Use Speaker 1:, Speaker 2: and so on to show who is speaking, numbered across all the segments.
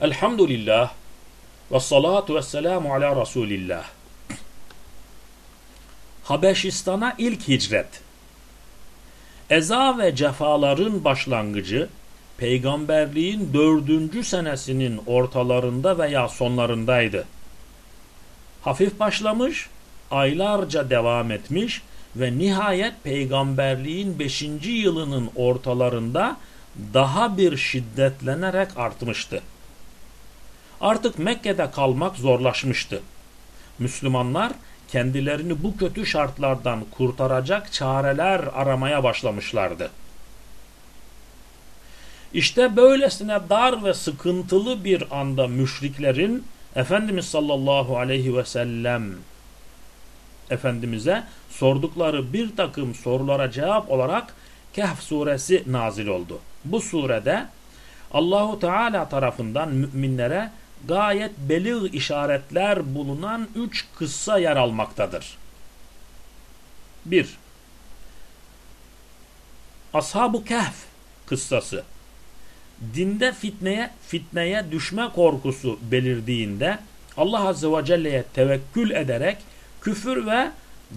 Speaker 1: Elhamdülillah ve salatu ve selamu ala Resulillah. Habeşistan'a ilk hicret. Eza ve cefaların başlangıcı peygamberliğin dördüncü senesinin ortalarında veya sonlarındaydı. Hafif başlamış, aylarca devam etmiş ve nihayet peygamberliğin beşinci yılının ortalarında daha bir şiddetlenerek artmıştı. Artık Mekke'de kalmak zorlaşmıştı. Müslümanlar kendilerini bu kötü şartlardan kurtaracak çareler aramaya başlamışlardı. İşte böylesine dar ve sıkıntılı bir anda müşriklerin Efendimiz sallallahu aleyhi ve sellem Efendimiz'e sordukları bir takım sorulara cevap olarak Kehf suresi nazil oldu. Bu surede Allahu Teala tarafından müminlere gayet belirg işaretler bulunan üç kıssa yer almaktadır. 1. Ashab-ı Kehf kıssası dinde fitneye fitneye düşme korkusu belirdiğinde Allah Azze ve Celle'ye tevekkül ederek küfür ve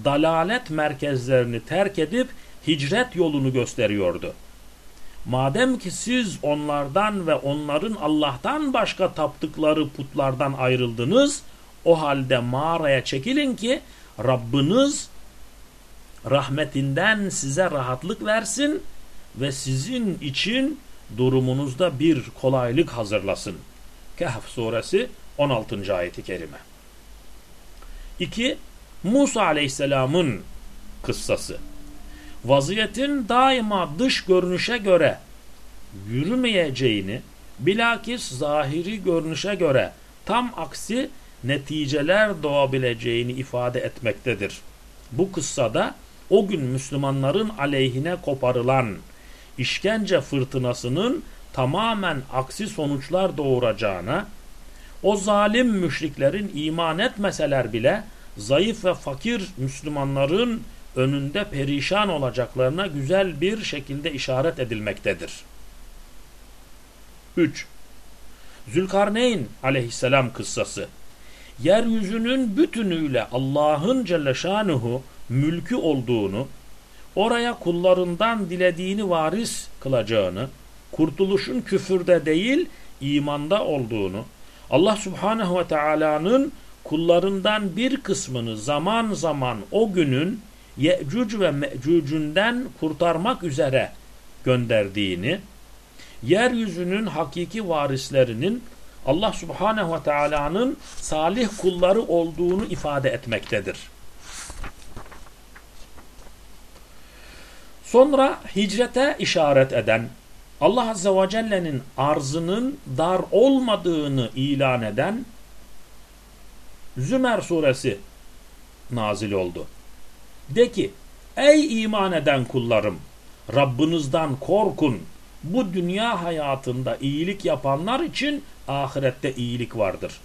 Speaker 1: dalalet merkezlerini terk edip hicret yolunu gösteriyordu. Madem ki siz onlardan ve onların Allah'tan başka taptıkları putlardan ayrıldınız, o halde mağaraya çekilin ki Rabbiniz rahmetinden size rahatlık versin ve sizin için durumunuzda bir kolaylık hazırlasın. Kehf suresi 16. ayeti kerime. 2. Musa aleyhisselamın kıssası. Vaziyetin daima dış görünüşe göre yürümeyeceğini, bilakis zahiri görünüşe göre tam aksi neticeler doğabileceğini ifade etmektedir. Bu kıssada o gün Müslümanların aleyhine koparılan işkence fırtınasının tamamen aksi sonuçlar doğuracağına, o zalim müşriklerin iman etmeseler bile zayıf ve fakir Müslümanların önünde perişan olacaklarına güzel bir şekilde işaret edilmektedir. 3. Zülkarneyn aleyhisselam kıssası Yeryüzünün bütünüyle Allah'ın Celle Şanuhu mülkü olduğunu, oraya kullarından dilediğini varis kılacağını, kurtuluşun küfürde değil imanda olduğunu, Allah Subhanahu ve Taala'nın kullarından bir kısmını zaman zaman o günün Ye'cuc ve Me'cuc'ünden kurtarmak üzere gönderdiğini, yeryüzünün hakiki varislerinin Allah Subhanahu ve Taala'nın salih kulları olduğunu ifade etmektedir. Sonra hicrete işaret eden, Allah Azze ve Celle'nin arzının dar olmadığını ilan eden Zümer suresi nazil oldu. De ki ey iman eden kullarım Rabbinizden korkun. Bu dünya hayatında iyilik yapanlar için ahirette iyilik vardır.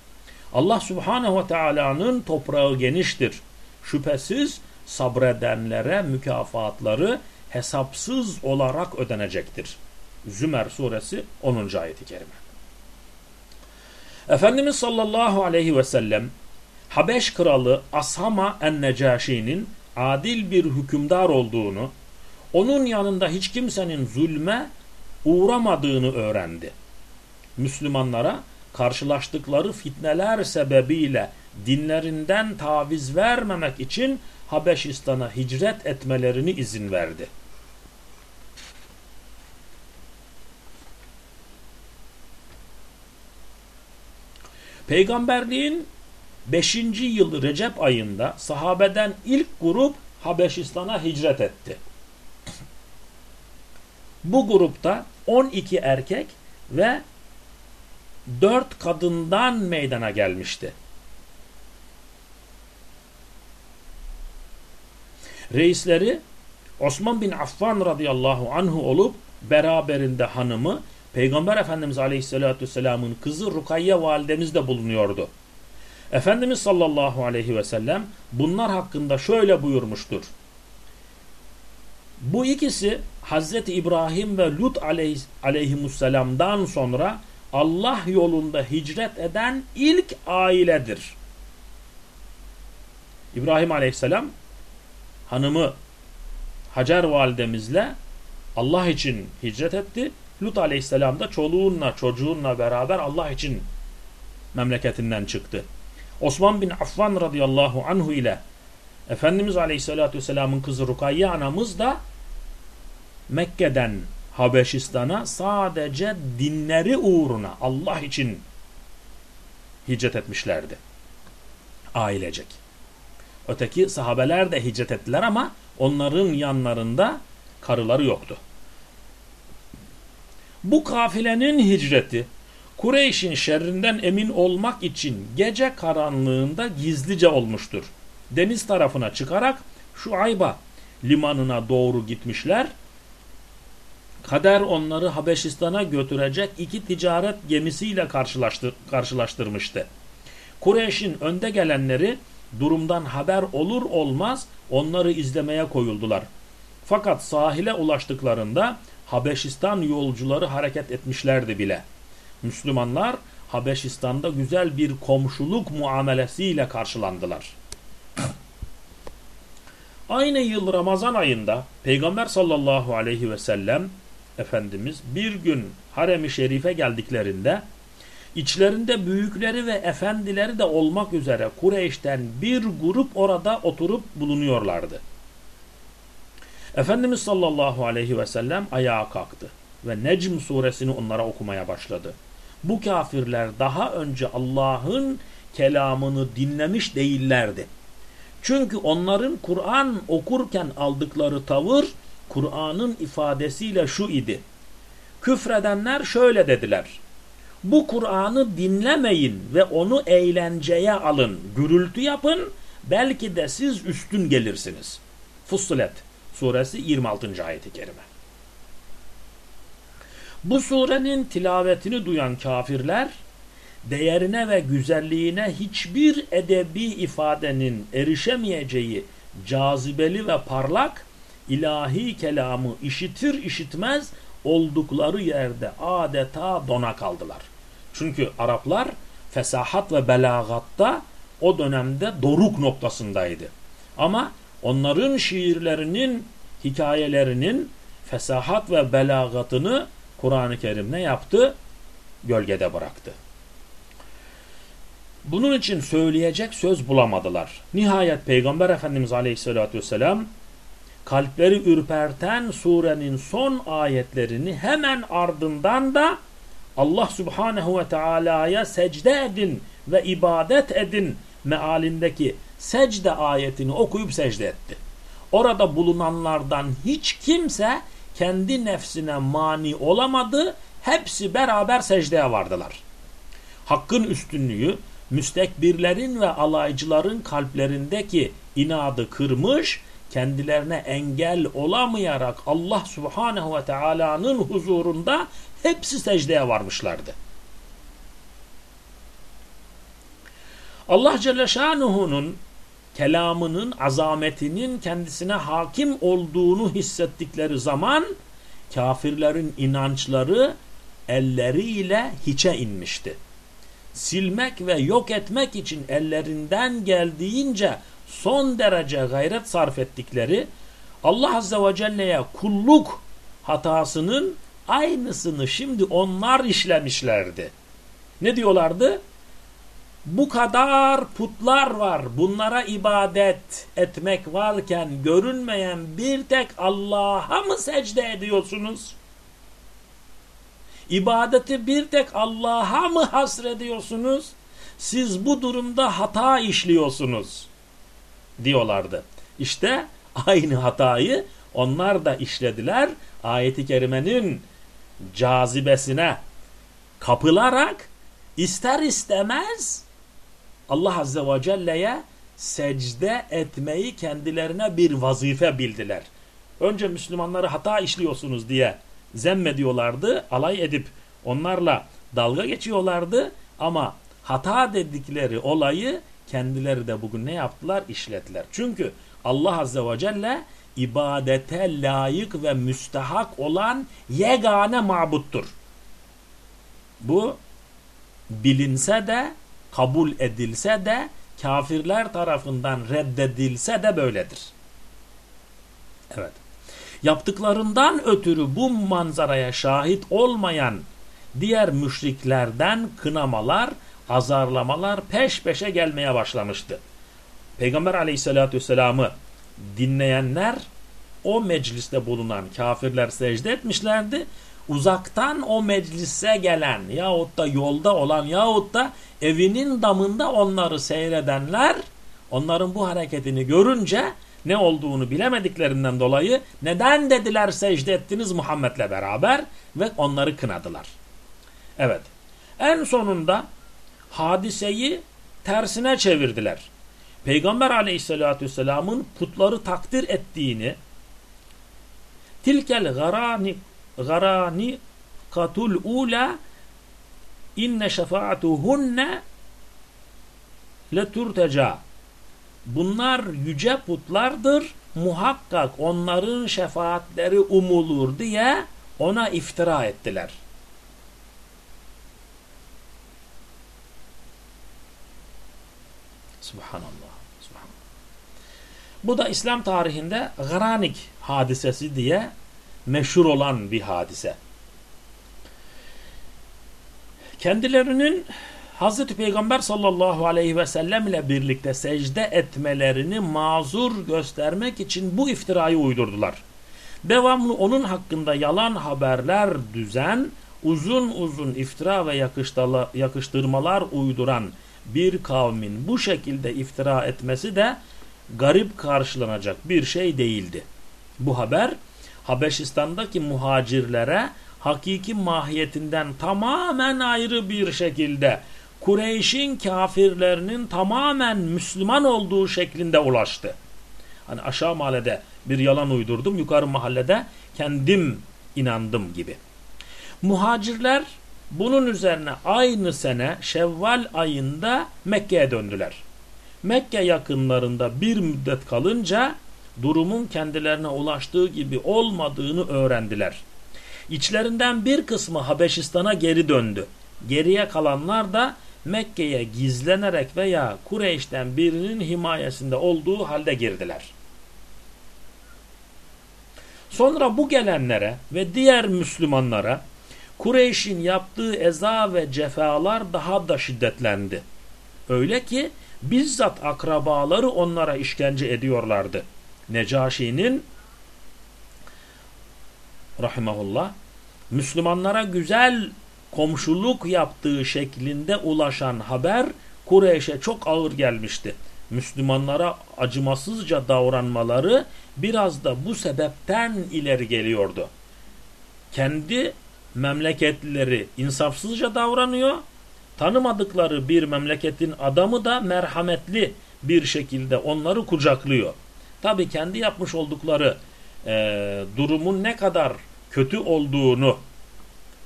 Speaker 1: Allah subhanehu ve teala'nın toprağı geniştir. Şüphesiz sabredenlere mükafatları hesapsız olarak ödenecektir. Zümer suresi 10. ayeti kerime. Efendimiz sallallahu aleyhi ve sellem Habeş kralı Ashama en-Necaşi'nin adil bir hükümdar olduğunu, onun yanında hiç kimsenin zulme uğramadığını öğrendi. Müslümanlara karşılaştıkları fitneler sebebiyle dinlerinden taviz vermemek için Habeşistan'a hicret etmelerini izin verdi. Peygamberliğin 5. yıl Recep ayında sahabeden ilk grup Habeşistan'a hicret etti. Bu grupta 12 erkek ve 4 kadından meydana gelmişti. Reisleri Osman bin Affan radıyallahu anhu olup beraberinde hanımı Peygamber Efendimiz Aleyhisselatü Vesselam'ın kızı Rukayye validemiz de bulunuyordu. Efendimiz sallallahu aleyhi ve sellem bunlar hakkında şöyle buyurmuştur. Bu ikisi Hazreti İbrahim ve Lut aleyh, sonra Allah yolunda hicret eden ilk ailedir. İbrahim Aleyhisselam hanımı Hacer validemizle Allah için hicret etti. Lut Aleyhisselam da çoluğunla çocuğunla beraber Allah için memleketinden çıktı. Osman bin Affan radıyallahu anhu ile Efendimiz Aleyhisselatü Vesselam'ın kızı Rukayye anamız da Mekke'den Habeşistan'a sadece dinleri uğruna Allah için hicret etmişlerdi. Ailecek. Öteki sahabeler de hicret ettiler ama onların yanlarında karıları yoktu. Bu kafilenin hicreti Kureyş'in şerrinden emin olmak için gece karanlığında gizlice olmuştur. Deniz tarafına çıkarak şu Ayba limanına doğru gitmişler. Kader onları Habeşistan'a götürecek iki ticaret gemisiyle karşılaştır karşılaştırmıştı. Kureyş'in önde gelenleri durumdan haber olur olmaz onları izlemeye koyuldular. Fakat sahile ulaştıklarında Habeşistan yolcuları hareket etmişlerdi bile. Müslümanlar Habeşistan'da güzel bir komşuluk muamelesiyle karşılandılar. Aynı yıl Ramazan ayında Peygamber sallallahu aleyhi ve sellem Efendimiz bir gün harem-i şerife geldiklerinde içlerinde büyükleri ve efendileri de olmak üzere Kureyş'ten bir grup orada oturup bulunuyorlardı. Efendimiz sallallahu aleyhi ve sellem ayağa kalktı ve Necm suresini onlara okumaya başladı. Bu kafirler daha önce Allah'ın kelamını dinlemiş değillerdi. Çünkü onların Kur'an okurken aldıkları tavır Kur'an'ın ifadesiyle şu idi. Küfredenler şöyle dediler. Bu Kur'an'ı dinlemeyin ve onu eğlenceye alın, gürültü yapın, belki de siz üstün gelirsiniz. Fussilet suresi 26. ayeti kerime. Bu surenin tilavetini duyan kafirler değerine ve güzelliğine hiçbir edebi ifadenin erişemeyeceği cazibeli ve parlak ilahi kelamı işitir işitmez oldukları yerde adeta dona kaldılar. Çünkü Araplar fesahat ve belagatta o dönemde doruk noktasındaydı. Ama onların şiirlerinin, hikayelerinin fesahat ve belagatını Kur'an-ı Kerim ne yaptı? Gölgede bıraktı. Bunun için söyleyecek söz bulamadılar. Nihayet Peygamber Efendimiz Aleyhisselatü Vesselam kalpleri ürperten surenin son ayetlerini hemen ardından da Allah Subhanehu ve Teala'ya secde edin ve ibadet edin mealindeki secde ayetini okuyup secde etti. Orada bulunanlardan hiç kimse kendi nefsine mani olamadı. Hepsi beraber secdeye vardılar. Hakkın üstünlüğü müstekbirlerin ve alaycıların kalplerindeki inadı kırmış, kendilerine engel olamayarak Allah Subhanahu ve Taala'nın huzurunda hepsi secdeye varmışlardı. Allah Celle Şanuhu'nun kelamının azametinin kendisine hakim olduğunu hissettikleri zaman kafirlerin inançları elleriyle hiçe inmişti. Silmek ve yok etmek için ellerinden geldiğince son derece gayret sarf ettikleri Allah Azze ve Celle'ye kulluk hatasının aynısını şimdi onlar işlemişlerdi. Ne diyorlardı? Bu kadar putlar var. Bunlara ibadet etmek varken görünmeyen bir tek Allah'a mı secde ediyorsunuz? İbadeti bir tek Allah'a mı hasrediyorsunuz? Siz bu durumda hata işliyorsunuz diyorlardı. İşte aynı hatayı onlar da işlediler. Ayeti kerimenin cazibesine kapılarak ister istemez Allah Azze ve Celle'ye secde etmeyi kendilerine bir vazife bildiler. Önce Müslümanları hata işliyorsunuz diye zemmediyorlardı, alay edip onlarla dalga geçiyorlardı ama hata dedikleri olayı kendileri de bugün ne yaptılar? İşlediler. Çünkü Allah Azze ve Celle ibadete layık ve müstehak olan yegane mabuttur. Bu bilinse de kabul edilse de kafirler tarafından reddedilse de böyledir. Evet. Yaptıklarından ötürü bu manzaraya şahit olmayan diğer müşriklerden kınamalar, azarlamalar peş peşe gelmeye başlamıştı. Peygamber aleyhissalatü vesselam'ı dinleyenler o mecliste bulunan kafirler secde etmişlerdi. Uzaktan o meclise gelen yahut da yolda olan yahut da evinin damında onları seyredenler onların bu hareketini görünce ne olduğunu bilemediklerinden dolayı neden dediler secde ettiniz Muhammed'le beraber ve onları kınadılar. Evet. En sonunda hadiseyi tersine çevirdiler. Peygamber aleyhissalatü vesselamın putları takdir ettiğini tilkel garani garani katul ula inne şefaatuhunne leturteca bunlar yüce putlardır muhakkak onların şefaatleri umulur diye ona iftira ettiler. Subhanallah. Subhanallah. Bu da İslam tarihinde Garanik hadisesi diye meşhur olan bir hadise. Kendilerinin Hazreti Peygamber sallallahu aleyhi ve sellem ile birlikte secde etmelerini mazur göstermek için bu iftirayı uydurdular. Devamlı onun hakkında yalan haberler düzen, uzun uzun iftira ve yakıştırmalar uyduran bir kavmin bu şekilde iftira etmesi de garip karşılanacak bir şey değildi. Bu haber Habeşistan'daki muhacirlere hakiki mahiyetinden tamamen ayrı bir şekilde Kureyş'in kafirlerinin tamamen Müslüman olduğu şeklinde ulaştı. Hani aşağı mahallede bir yalan uydurdum, yukarı mahallede kendim inandım gibi. Muhacirler bunun üzerine aynı sene Şevval ayında Mekke'ye döndüler. Mekke yakınlarında bir müddet kalınca durumun kendilerine ulaştığı gibi olmadığını öğrendiler. İçlerinden bir kısmı Habeşistan'a geri döndü. Geriye kalanlar da Mekke'ye gizlenerek veya Kureyş'ten birinin himayesinde olduğu halde girdiler. Sonra bu gelenlere ve diğer Müslümanlara Kureyş'in yaptığı eza ve cefalar daha da şiddetlendi. Öyle ki bizzat akrabaları onlara işkence ediyorlardı. Necaşi'nin rahimahullah Müslümanlara güzel komşuluk yaptığı şeklinde ulaşan haber Kureyş'e çok ağır gelmişti. Müslümanlara acımasızca davranmaları biraz da bu sebepten ileri geliyordu. Kendi memleketlileri insafsızca davranıyor. Tanımadıkları bir memleketin adamı da merhametli bir şekilde onları kucaklıyor. Tabi kendi yapmış oldukları e, durumun ne kadar kötü olduğunu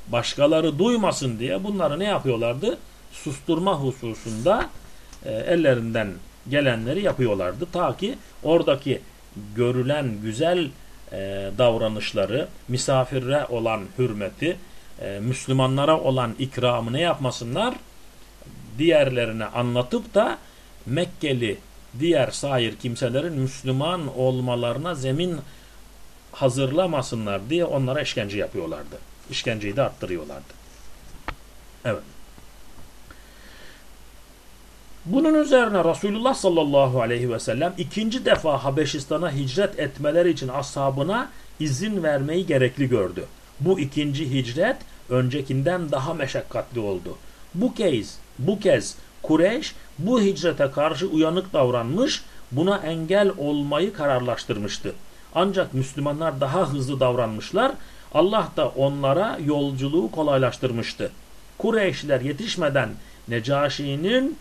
Speaker 1: başkaları duymasın diye bunları ne yapıyorlardı? Susturma hususunda e, ellerinden gelenleri yapıyorlardı. Ta ki oradaki görülen güzel e, davranışları, misafirre olan hürmeti, e, Müslümanlara olan ikramı ne yapmasınlar? Diğerlerine anlatıp da Mekkeli diğer sair kimselerin Müslüman olmalarına zemin hazırlamasınlar diye onlara işkence yapıyorlardı. İşkenceyi de arttırıyorlardı. Evet. Bunun üzerine Resulullah sallallahu aleyhi ve sellem ikinci defa Habeşistan'a hicret etmeleri için ashabına izin vermeyi gerekli gördü. Bu ikinci hicret öncekinden daha meşakkatli oldu. Bu kez, bu kez Kureyş bu hicrete karşı uyanık davranmış, buna engel olmayı kararlaştırmıştı. Ancak Müslümanlar daha hızlı davranmışlar, Allah da onlara yolculuğu kolaylaştırmıştı. Kureyşliler yetişmeden Necaşi'nin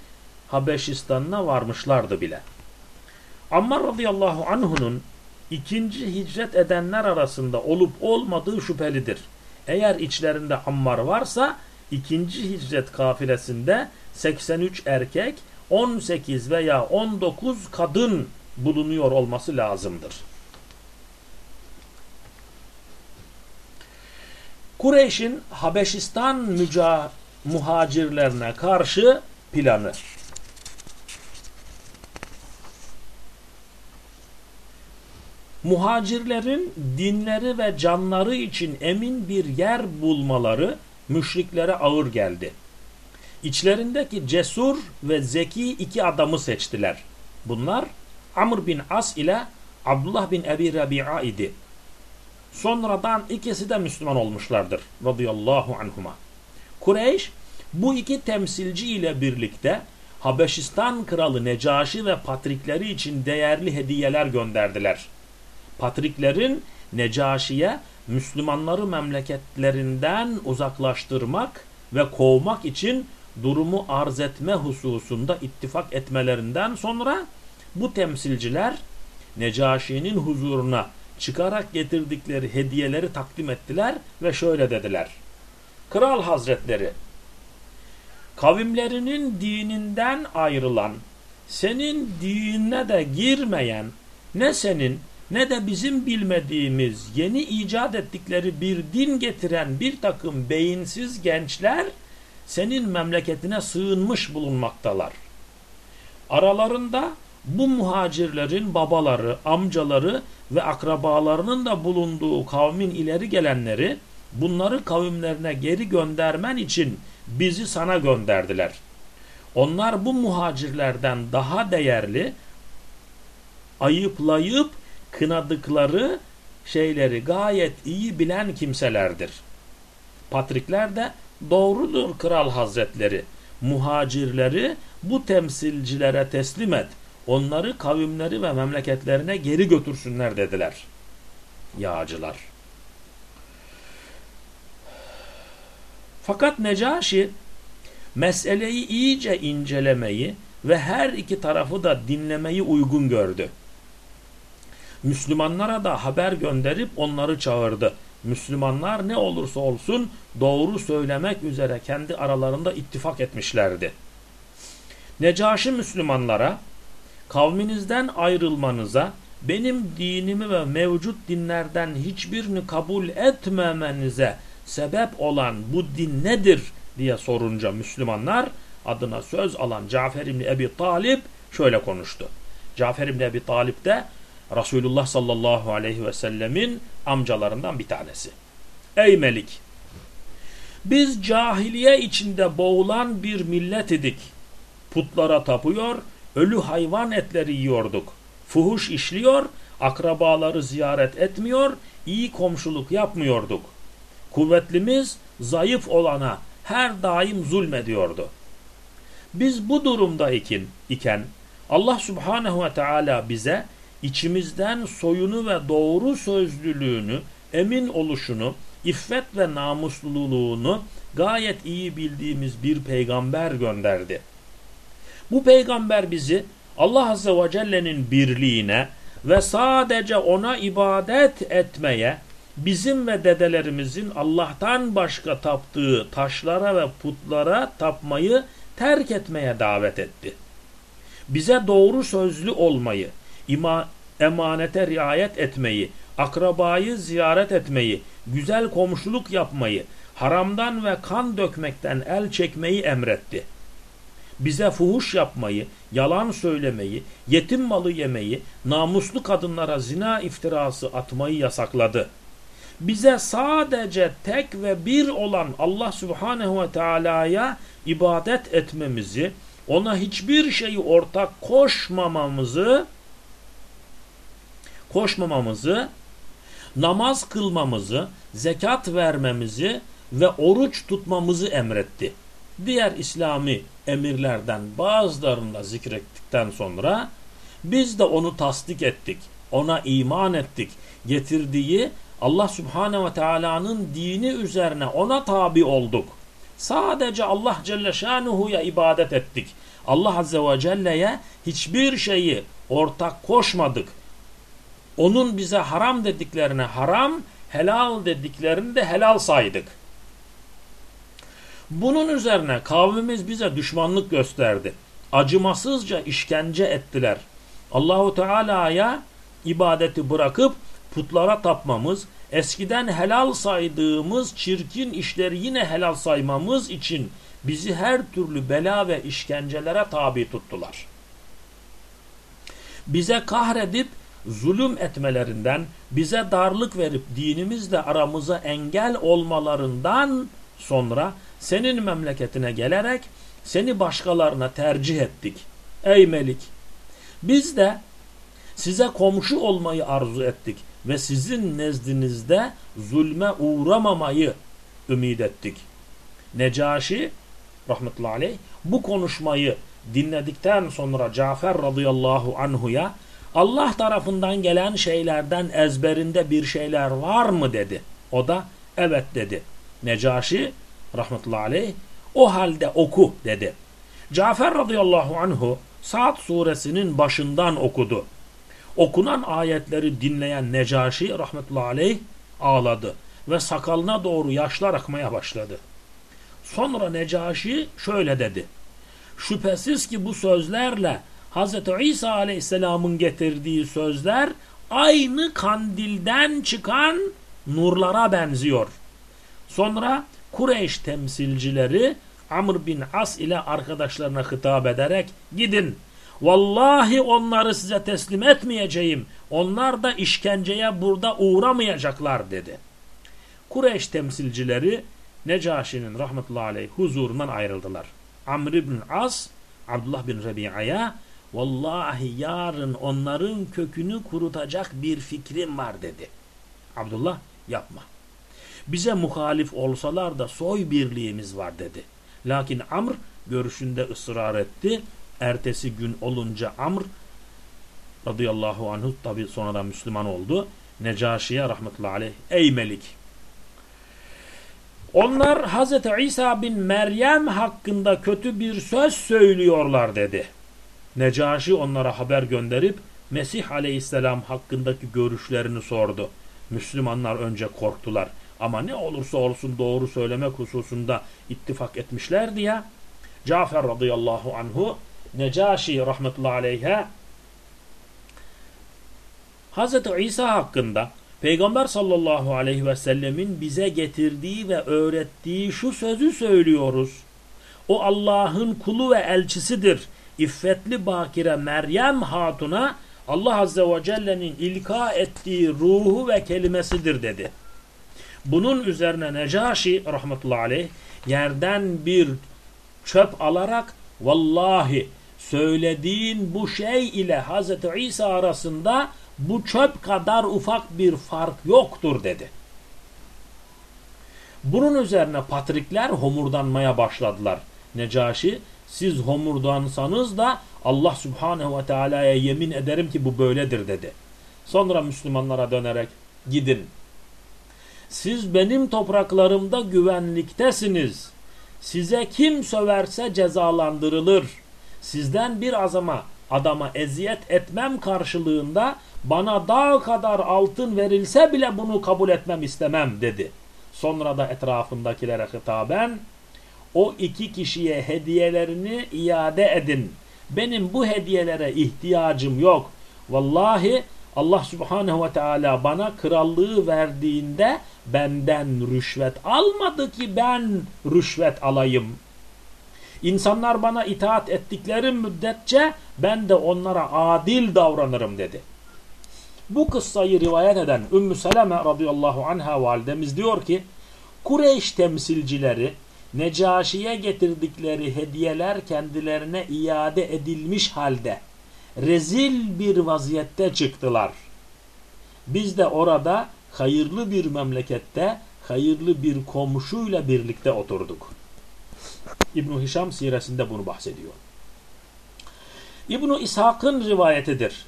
Speaker 1: Habeşistan'ına varmışlardı bile. Ammar radıyallahu anh'unun ikinci hicret edenler arasında olup olmadığı şüphelidir. Eğer içlerinde Ammar varsa ikinci hicret kafilesinde 83 erkek, 18 veya 19 kadın bulunuyor olması lazımdır. Kureyş'in Habeşistan müca muhacirlerine karşı planı. Muhacirlerin dinleri ve canları için emin bir yer bulmaları müşriklere ağır geldi. İçlerindeki cesur ve zeki iki adamı seçtiler. Bunlar Amr bin As ile Abdullah bin Ebi Rabi'a idi. Sonradan ikisi de Müslüman olmuşlardır. Radıyallahu anhuma. Kureyş bu iki temsilci ile birlikte Habeşistan kralı Necaşi ve patrikleri için değerli hediyeler gönderdiler. Patriklerin Necaşi'ye Müslümanları memleketlerinden uzaklaştırmak ve kovmak için durumu arz etme hususunda ittifak etmelerinden sonra bu temsilciler Necaşi'nin huzuruna çıkarak getirdikleri hediyeleri takdim ettiler ve şöyle dediler. Kral Hazretleri, kavimlerinin dininden ayrılan, senin dinine de girmeyen, ne senin ne de bizim bilmediğimiz yeni icat ettikleri bir din getiren bir takım beyinsiz gençler senin memleketine sığınmış bulunmaktalar. Aralarında bu muhacirlerin babaları, amcaları ve akrabalarının da bulunduğu kavmin ileri gelenleri bunları kavimlerine geri göndermen için bizi sana gönderdiler. Onlar bu muhacirlerden daha değerli ayıplayıp kınadıkları şeyleri gayet iyi bilen kimselerdir. Patrikler de doğrudur kral hazretleri. Muhacirleri bu temsilcilere teslim et. Onları kavimleri ve memleketlerine geri götürsünler dediler. Yağcılar. Fakat Necaşi meseleyi iyice incelemeyi ve her iki tarafı da dinlemeyi uygun gördü. Müslümanlara da haber gönderip onları çağırdı. Müslümanlar ne olursa olsun doğru söylemek üzere kendi aralarında ittifak etmişlerdi. Necaşi Müslümanlara kavminizden ayrılmanıza benim dinimi ve mevcut dinlerden hiçbirini kabul etmemenize sebep olan bu din nedir diye sorunca Müslümanlar adına söz alan Cafer İbni Ebi Talip şöyle konuştu. Cafer İbni Ebi Talip de Resulullah sallallahu aleyhi ve sellemin amcalarından bir tanesi. Ey Melik! Biz cahiliye içinde boğulan bir millet idik. Putlara tapıyor, ölü hayvan etleri yiyorduk. Fuhuş işliyor, akrabaları ziyaret etmiyor, iyi komşuluk yapmıyorduk. Kuvvetlimiz zayıf olana her daim zulmediyordu. Biz bu durumda iken, Allah subhanehu ve teala bize içimizden soyunu ve doğru sözlülüğünü, emin oluşunu, iffet ve namusluluğunu gayet iyi bildiğimiz bir peygamber gönderdi. Bu peygamber bizi Allah Azze ve Celle'nin birliğine ve sadece ona ibadet etmeye, bizim ve dedelerimizin Allah'tan başka taptığı taşlara ve putlara tapmayı terk etmeye davet etti. Bize doğru sözlü olmayı, ima, emanete riayet etmeyi, akrabayı ziyaret etmeyi, güzel komşuluk yapmayı, haramdan ve kan dökmekten el çekmeyi emretti. Bize fuhuş yapmayı, yalan söylemeyi, yetim malı yemeyi, namuslu kadınlara zina iftirası atmayı yasakladı. Bize sadece tek ve bir olan Allah Subhanahu ve Teala'ya ibadet etmemizi, ona hiçbir şeyi ortak koşmamamızı koşmamamızı, namaz kılmamızı, zekat vermemizi ve oruç tutmamızı emretti. Diğer İslami emirlerden bazılarını da zikrettikten sonra biz de onu tasdik ettik, ona iman ettik. Getirdiği Allah Subhanahu ve Teala'nın dini üzerine ona tabi olduk. Sadece Allah Celle Şanuhu'ya ibadet ettik. Allah Azze ve Celle'ye hiçbir şeyi ortak koşmadık onun bize haram dediklerine haram, helal dediklerini de helal saydık. Bunun üzerine kavmimiz bize düşmanlık gösterdi. Acımasızca işkence ettiler. Allahu Teala'ya ibadeti bırakıp putlara tapmamız, eskiden helal saydığımız çirkin işleri yine helal saymamız için bizi her türlü bela ve işkencelere tabi tuttular. Bize kahredip zulüm etmelerinden, bize darlık verip dinimizle aramıza engel olmalarından sonra senin memleketine gelerek seni başkalarına tercih ettik. Ey Melik! Biz de size komşu olmayı arzu ettik ve sizin nezdinizde zulme uğramamayı ümit ettik. Necaşi rahmetullahi aleyh bu konuşmayı dinledikten sonra Cafer radıyallahu anhuya Allah tarafından gelen şeylerden ezberinde bir şeyler var mı dedi. O da evet dedi. Necaşi rahmetullahi aleyh o halde oku dedi. Cafer radıyallahu anhu Saat suresinin başından okudu. Okunan ayetleri dinleyen Necaşi rahmetullahi aleyh ağladı ve sakalına doğru yaşlar akmaya başladı. Sonra Necaşi şöyle dedi. Şüphesiz ki bu sözlerle Hz. İsa aleyhisselamın getirdiği sözler aynı kandilden çıkan nurlara benziyor. Sonra Kureyş temsilcileri Amr bin As ile arkadaşlarına hitap ederek gidin. Vallahi onları size teslim etmeyeceğim. Onlar da işkenceye burada uğramayacaklar dedi. Kureyş temsilcileri Necaşi'nin rahmetullahi aleyh huzurundan ayrıldılar. Amr bin As Abdullah bin Rabi'a'ya vallahi yarın onların kökünü kurutacak bir fikrim var dedi. Abdullah yapma. Bize muhalif olsalar da soy birliğimiz var dedi. Lakin Amr görüşünde ısrar etti. Ertesi gün olunca Amr radıyallahu anhu tabi sonradan Müslüman oldu. Necaşi'ye rahmetullahi aleyh ey melik onlar Hazreti İsa bin Meryem hakkında kötü bir söz söylüyorlar dedi. Necaşi onlara haber gönderip Mesih aleyhisselam hakkındaki görüşlerini sordu. Müslümanlar önce korktular. Ama ne olursa olsun doğru söylemek hususunda ittifak etmişlerdi ya. Cafer radıyallahu anhu Necaşi rahmetullahi aleyhe Hazreti İsa hakkında Peygamber sallallahu aleyhi ve sellemin bize getirdiği ve öğrettiği şu sözü söylüyoruz. O Allah'ın kulu ve elçisidir. İffetli bakire Meryem hatuna Allah azze ve celle'nin ilka ettiği ruhu ve kelimesidir dedi. Bunun üzerine Necaşi rahmetullahi aleyh yerden bir çöp alarak vallahi söylediğin bu şey ile Hazreti İsa arasında bu çöp kadar ufak bir fark yoktur dedi. Bunun üzerine patrikler homurdanmaya başladılar. Necaşi siz homurdansanız da Allah subhanehu ve teala'ya yemin ederim ki bu böyledir dedi. Sonra Müslümanlara dönerek gidin siz benim topraklarımda güvenliktesiniz. Size kim söverse cezalandırılır. Sizden bir azama adama eziyet etmem karşılığında bana dağ kadar altın verilse bile bunu kabul etmem istemem dedi. Sonra da etrafındakilere hitaben o iki kişiye hediyelerini iade edin. Benim bu hediyelere ihtiyacım yok. Vallahi Allah subhanehu ve teala bana krallığı verdiğinde benden rüşvet almadı ki ben rüşvet alayım. İnsanlar bana itaat ettikleri müddetçe ben de onlara adil davranırım dedi. Bu kıssayı rivayet eden Ümmü Seleme radıyallahu anha validemiz diyor ki Kureyş temsilcileri Necaşi'ye getirdikleri hediyeler kendilerine iade edilmiş halde rezil bir vaziyette çıktılar. Biz de orada hayırlı bir memlekette hayırlı bir komşuyla birlikte oturduk. İbn Hişam siresinde bunu bahsediyor. İbn İshak'ın rivayetidir.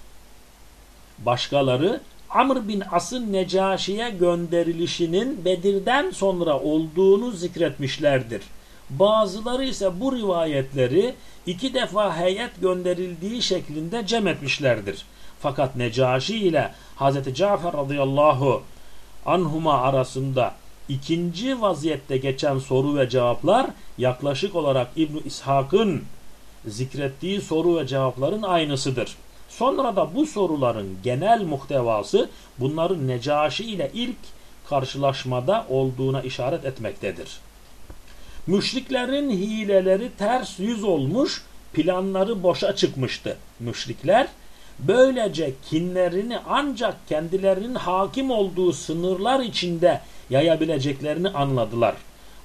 Speaker 1: Başkaları Amr bin As'ın Necaşi'ye gönderilişinin Bedir'den sonra olduğunu zikretmişlerdir. Bazıları ise bu rivayetleri iki defa heyet gönderildiği şeklinde cem etmişlerdir. Fakat Necaşi ile Hz. Cafer radıyallahu anhuma arasında ikinci vaziyette geçen soru ve cevaplar yaklaşık olarak İbn İshak'ın zikrettiği soru ve cevapların aynısıdır. Sonra da bu soruların genel muhtevası bunların Necaşi ile ilk karşılaşmada olduğuna işaret etmektedir. Müşriklerin hileleri ters yüz olmuş, planları boşa çıkmıştı. Müşrikler böylece kinlerini ancak kendilerinin hakim olduğu sınırlar içinde yayabileceklerini anladılar.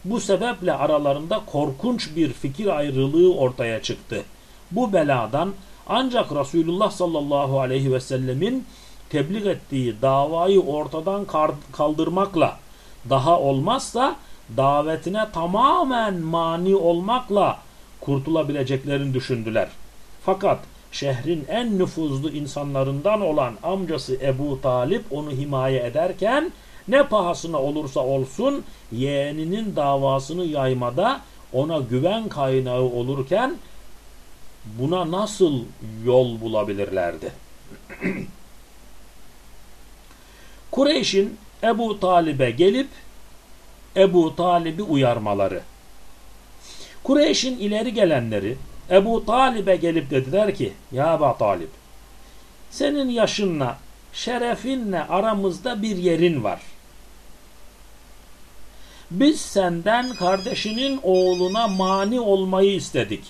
Speaker 1: Bu sebeple aralarında korkunç bir fikir ayrılığı ortaya çıktı. Bu beladan ancak Resulullah sallallahu aleyhi ve sellemin tebliğ ettiği davayı ortadan kaldırmakla daha olmazsa davetine tamamen mani olmakla kurtulabileceklerini düşündüler. Fakat şehrin en nüfuzlu insanlarından olan amcası Ebu Talip onu himaye ederken ne pahasına olursa olsun yeğeninin davasını yaymada ona güven kaynağı olurken buna nasıl yol bulabilirlerdi? Kureyş'in Ebu Talib'e gelip Ebu Talib'i uyarmaları. Kureyş'in ileri gelenleri Ebu Talib'e gelip dediler ki Ya Ebu Talib senin yaşınla şerefinle aramızda bir yerin var. Biz senden kardeşinin oğluna mani olmayı istedik.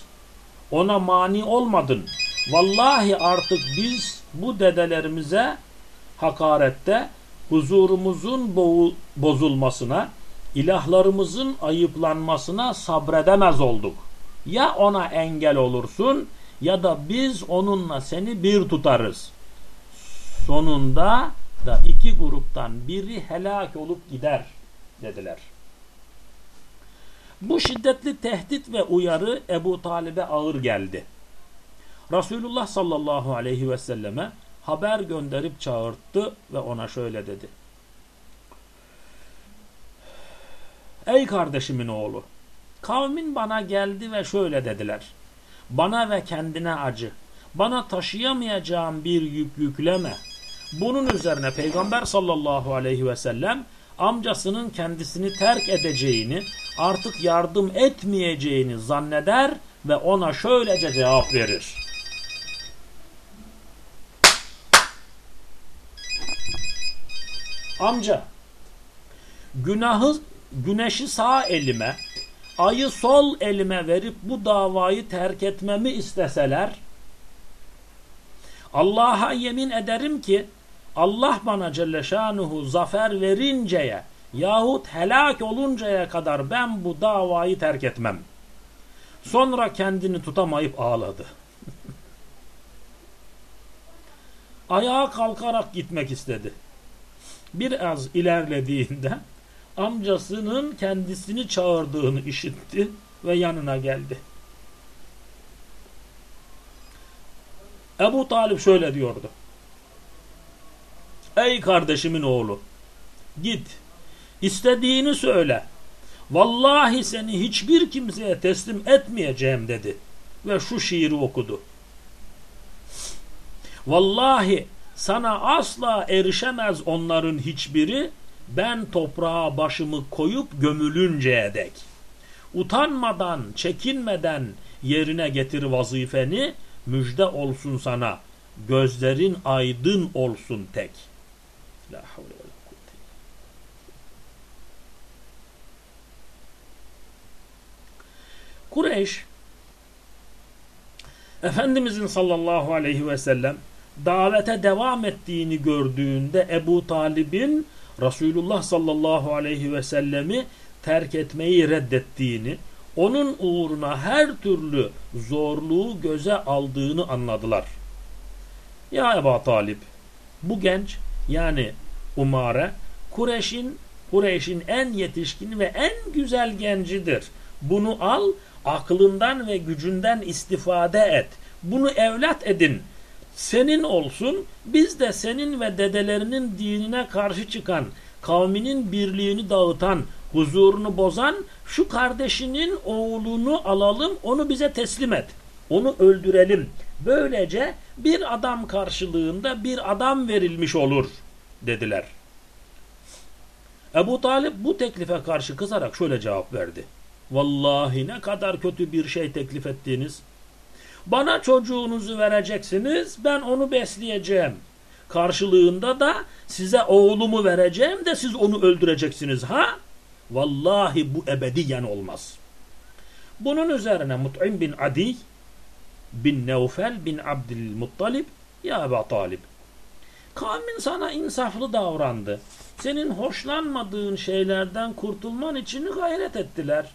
Speaker 1: Ona mani olmadın. Vallahi artık biz bu dedelerimize hakarette huzurumuzun bozulmasına, ilahlarımızın ayıplanmasına sabredemez olduk. Ya ona engel olursun ya da biz onunla seni bir tutarız. Sonunda da iki gruptan biri helak olup gider dediler. Bu şiddetli tehdit ve uyarı Ebu Talib'e ağır geldi. Resulullah sallallahu aleyhi ve selleme haber gönderip çağırttı ve ona şöyle dedi. Ey kardeşimin oğlu, kavmin bana geldi ve şöyle dediler. Bana ve kendine acı. Bana taşıyamayacağım bir yük yükleme. Bunun üzerine Peygamber sallallahu aleyhi ve sellem amcasının kendisini terk edeceğini, artık yardım etmeyeceğini zanneder ve ona şöylece cevap verir. Amca, günahı, güneşi sağ elime, ayı sol elime verip bu davayı terk etmemi isteseler, Allah'a yemin ederim ki Allah bana Celle Şanuhu zafer verinceye yahut helak oluncaya kadar ben bu davayı terk etmem. Sonra kendini tutamayıp ağladı. Ayağa kalkarak gitmek istedi. Biraz ilerlediğinde amcasının kendisini çağırdığını işitti ve yanına geldi. Ebu Talip şöyle diyordu. Ey kardeşimin oğlu git istediğini söyle. Vallahi seni hiçbir kimseye teslim etmeyeceğim dedi. Ve şu şiiri okudu. Vallahi sana asla erişemez onların hiçbiri ben toprağa başımı koyup gömülünceye dek. Utanmadan, çekinmeden yerine getir vazifeni, müjde olsun sana, gözlerin aydın olsun tek.'' La havle ve la kuvvete Kureyş Efendimizin sallallahu aleyhi ve sellem davete devam ettiğini gördüğünde Ebu Talib'in Resulullah sallallahu aleyhi ve sellemi terk etmeyi reddettiğini, onun uğruna her türlü zorluğu göze aldığını anladılar. Ya Ebu Talip, bu genç yani Umare Kureyş'in Kureyş'in en yetişkin ve en güzel gencidir. Bunu al, aklından ve gücünden istifade et. Bunu evlat edin. Senin olsun, biz de senin ve dedelerinin dinine karşı çıkan, kavminin birliğini dağıtan, huzurunu bozan şu kardeşinin oğlunu alalım, onu bize teslim et. Onu öldürelim. Böylece bir adam karşılığında bir adam verilmiş olur dediler. Ebu Talip bu teklife karşı kızarak şöyle cevap verdi. Vallahi ne kadar kötü bir şey teklif ettiğiniz. Bana çocuğunuzu vereceksiniz, ben onu besleyeceğim. Karşılığında da size oğlumu vereceğim de siz onu öldüreceksiniz ha? Vallahi bu ebediyen olmaz. Bunun üzerine Mut'im bin Adi bin Nevfel bin Abdülmuttalib ya Ebu Talib kavmin sana insaflı davrandı. Senin hoşlanmadığın şeylerden kurtulman için gayret ettiler.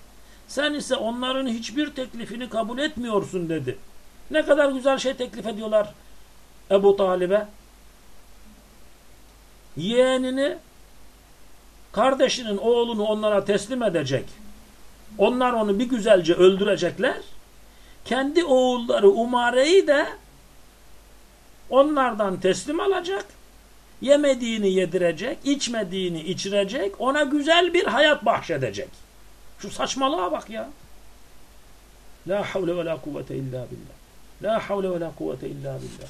Speaker 1: Sen ise onların hiçbir teklifini kabul etmiyorsun dedi. Ne kadar güzel şey teklif ediyorlar Ebu Talib'e. Yeğenini, kardeşinin oğlunu onlara teslim edecek. Onlar onu bir güzelce öldürecekler. Kendi oğulları Umare'yi de onlardan teslim alacak. Yemediğini yedirecek, içmediğini içirecek, ona güzel bir hayat bahşedecek. Şu saçmalığa bak ya. La havle ve la kuvvete illa billah. La havle ve la kuvvete illa billah.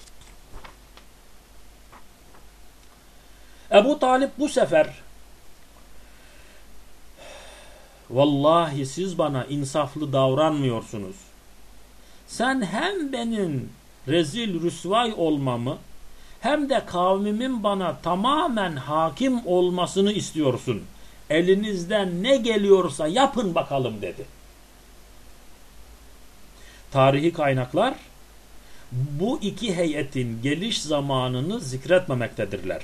Speaker 1: Ebu Talip bu sefer Vallahi siz bana insaflı davranmıyorsunuz. Sen hem benim rezil rüsvay olmamı hem de kavmimin bana tamamen hakim olmasını istiyorsun. Elinizden ne geliyorsa yapın bakalım dedi. Tarihi kaynaklar bu iki heyetin geliş zamanını zikretmemektedirler.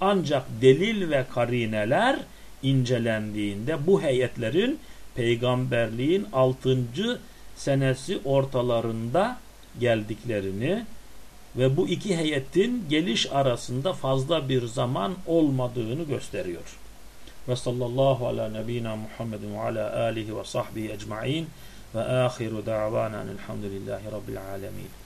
Speaker 1: Ancak delil ve karineler incelendiğinde bu heyetlerin peygamberliğin 6. senesi ortalarında geldiklerini ve bu iki heyetin geliş arasında fazla bir zaman olmadığını gösteriyor. Ve sallallahu ala nebina Muhammedin ve ala alihi ve sahbihi ecma'in ve ahiru da'vanan elhamdülillahi rabbil alemin.